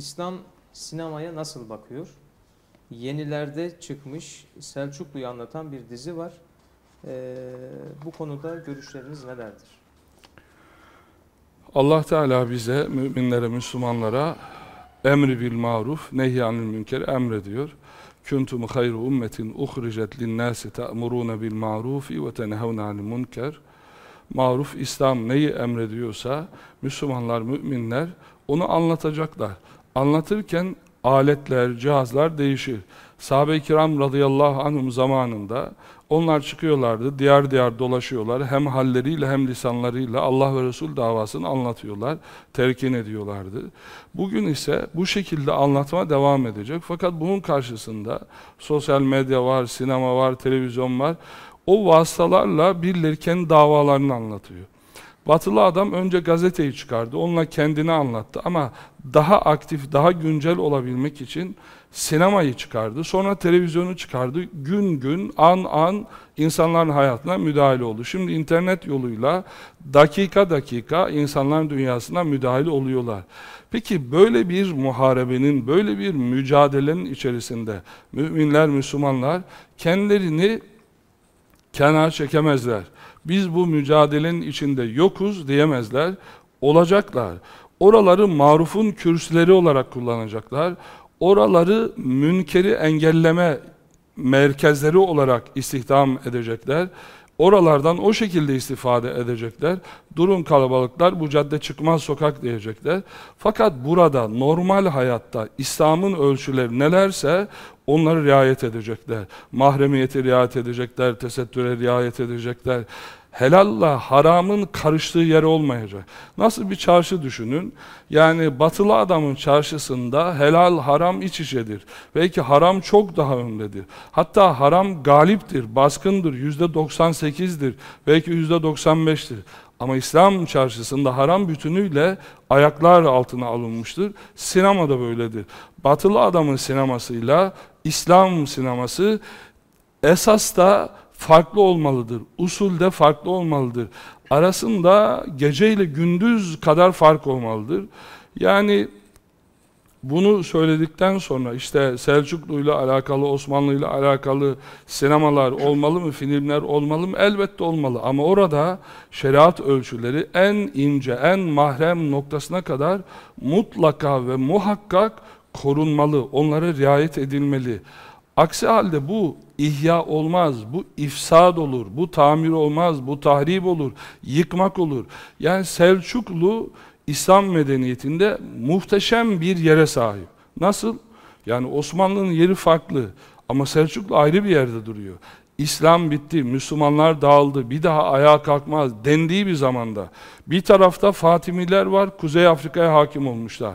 İslam sinemaya nasıl bakıyor? Yenilerde çıkmış Selçuklu'yu anlatan bir dizi var. Ee, bu konuda görüşleriniz nelerdir? Allah Teala bize, müminlere, Müslümanlara emri bil maruf, nehyanil münker emrediyor. Kuntum hayru ummetin uhricet linnâsi te'murûne bil marufi ve tenhevne anil münker. Maruf, İslam neyi emrediyorsa Müslümanlar, müminler onu anlatacaklar. Anlatırken aletler, cihazlar değişir. Sahabe-i kiram radıyallahu anhum zamanında onlar çıkıyorlardı, diğer diğer dolaşıyorlar. Hem halleriyle hem lisanlarıyla Allah ve Resul davasını anlatıyorlar, terkin ediyorlardı. Bugün ise bu şekilde anlatma devam edecek. Fakat bunun karşısında sosyal medya var, sinema var, televizyon var. O vasıtalarla birileri kendi davalarını anlatıyor. Batılı adam önce gazeteyi çıkardı, onunla kendini anlattı ama daha aktif, daha güncel olabilmek için sinemayı çıkardı. Sonra televizyonu çıkardı. Gün gün, an an insanların hayatına müdahale oldu. Şimdi internet yoluyla dakika dakika insanların dünyasına müdahale oluyorlar. Peki böyle bir muharebenin, böyle bir mücadelenin içerisinde müminler, Müslümanlar kendilerini kenar çekemezler. Biz bu mücadelenin içinde yokuz diyemezler. Olacaklar. Oraları marufun kürsüleri olarak kullanacaklar. Oraları münkeri engelleme merkezleri olarak istihdam edecekler. Oralardan o şekilde istifade edecekler. Durun kalabalıklar bu cadde çıkmaz sokak diyecekler. Fakat burada normal hayatta İslam'ın ölçüleri nelerse onları riayet edecekler. Mahremiyeti riayet edecekler, tesettüre riayet edecekler helalla haramın karıştığı yer olmayacak. Nasıl bir çarşı düşünün? Yani batılı adamın çarşısında helal haram iç içedir. Belki haram çok daha öndedir. Hatta haram galiptir, baskındır, yüzde 98'dir, belki yüzde 95'tir. Ama İslam çarşısında haram bütünüyle ayaklar altına alınmıştır. Sinema da böyledir. Batılı adamın sinemasıyla İslam sineması esas da farklı olmalıdır. Usulde farklı olmalıdır. Arasında gece ile gündüz kadar fark olmalıdır. Yani bunu söyledikten sonra işte Selçuklu ile alakalı, Osmanlı ile alakalı sinemalar olmalı mı, filmler olmalı mı? Elbette olmalı ama orada şeriat ölçüleri en ince, en mahrem noktasına kadar mutlaka ve muhakkak korunmalı, onlara riayet edilmeli. Aksi halde bu ihya olmaz, bu ifsad olur, bu tamir olmaz, bu tahrip olur, yıkmak olur. Yani Selçuklu İslam medeniyetinde muhteşem bir yere sahip. Nasıl? Yani Osmanlı'nın yeri farklı ama Selçuklu ayrı bir yerde duruyor. İslam bitti, Müslümanlar dağıldı, bir daha ayağa kalkmaz dendiği bir zamanda. Bir tarafta Fatimiler var, Kuzey Afrika'ya hakim olmuşlar.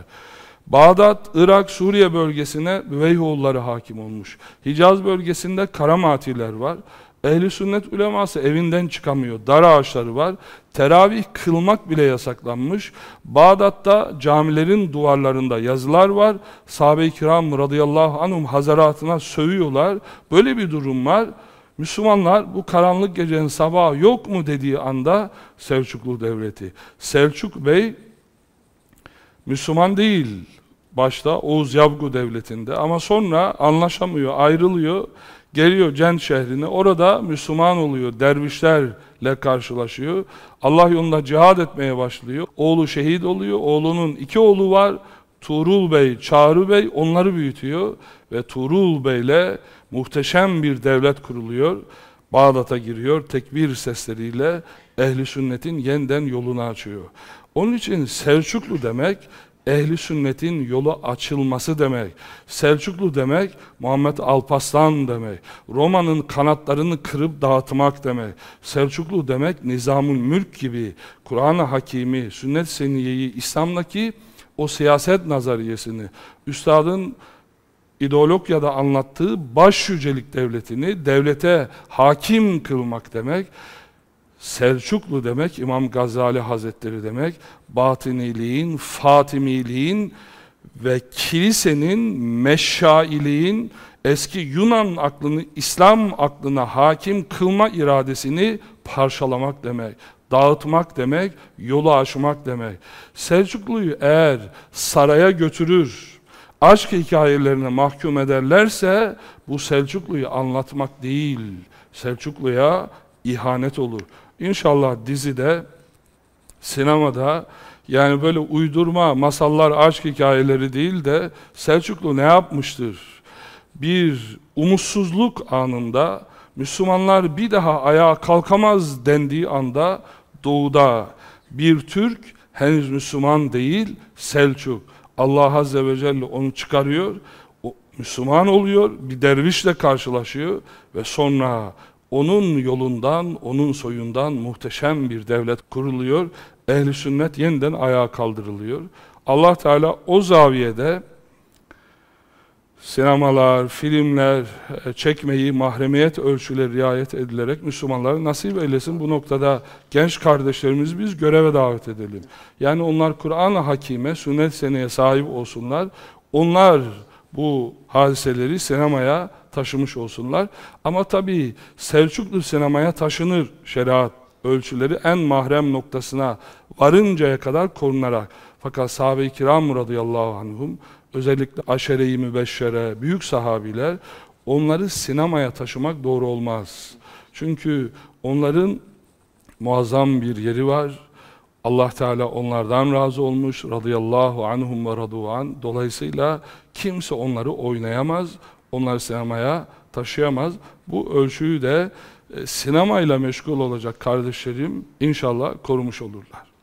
Bağdat, Irak, Suriye bölgesine Büveyhoğulları hakim olmuş. Hicaz bölgesinde Karamatiler var. Ehli sünnet uleması evinden çıkamıyor. Dar ağaçları var. Teravih kılmak bile yasaklanmış. Bağdat'ta camilerin duvarlarında yazılar var. Sahabe-i kiram radıyallahu anhum hazaratına sövüyorlar. Böyle bir durum var. Müslümanlar bu karanlık gecenin sabahı yok mu dediği anda Selçuklu devleti. Selçuk Bey Müslüman değil başta Oğuz Yavgu devletinde ama sonra anlaşamıyor, ayrılıyor, geliyor Cent şehrine. Orada Müslüman oluyor, dervişlerle karşılaşıyor. Allah yolunda cihad etmeye başlıyor. Oğlu şehit oluyor. Oğlunun iki oğlu var. Tuğrul Bey, Çağrı Bey onları büyütüyor ve Tuğrul Bey'le muhteşem bir devlet kuruluyor. Bağdat'a giriyor, tekbir sesleriyle ehli sünnetin yeniden yolunu açıyor. Onun için Selçuklu demek ehli sünnetin yolu açılması demek. Selçuklu demek Muhammed Alpaslan demek. Roma'nın kanatlarını kırıp dağıtmak demek. Selçuklu demek Nizamül Mülk gibi Kur'an-ı Hakimi, sünnet seniyeyi, İslam'daki o siyaset nazariyesini, üstadın ideolojyada anlattığı baş yücelik devletini devlete hakim kılmak demek. Selçuklu demek İmam Gazali Hazretleri demek. Batıniliğin, Fatimiliğin ve kilisenin, meşşailiğin eski Yunan aklını İslam aklına hakim kılma iradesini parçalamak demek. Dağıtmak demek, yolu aşmak demek. Selçuklu'yu eğer saraya götürür, aşk hikayelerine mahkum ederlerse bu Selçuklu'yu anlatmak değil, Selçuklu'ya ihanet olur. İnşallah dizide, sinemada yani böyle uydurma masallar, aşk hikayeleri değil de Selçuklu ne yapmıştır? Bir umutsuzluk anında Müslümanlar bir daha ayağa kalkamaz dendiği anda doğuda bir Türk henüz Müslüman değil Selçuk. Allah Azze ve Celle onu çıkarıyor. Müslüman oluyor, bir dervişle karşılaşıyor ve sonra onun yolundan, onun soyundan muhteşem bir devlet kuruluyor. Ehli sünnet yeniden ayağa kaldırılıyor. Allah Teala o zaviyede sinemalar, filmler e, çekmeyi mahremiyet ölçüleri riayet edilerek Müslümanlara nasip eylesin. Bu noktada genç kardeşlerimizi biz göreve davet edelim. Yani onlar Kur'an-ı Hakime, sünnet seneye sahip olsunlar. Onlar bu hadiseleri sinemaya taşımış olsunlar. Ama tabii Selçuklu sinemaya taşınır şeriat ölçüleri en mahrem noktasına varıncaya kadar korunarak. Fakat sahabe-i kiram radıyallahu anhum özellikle aşere-i mübeşşere, büyük sahabiler onları sinemaya taşımak doğru olmaz. Çünkü onların muazzam bir yeri var. Allah Teala onlardan razı olmuş radıyallahu anhum ve radu'an. Dolayısıyla kimse onları oynayamaz, onları sinemaya taşıyamaz. Bu ölçüyü de e, sinemayla meşgul olacak kardeşlerim inşallah korumuş olurlar.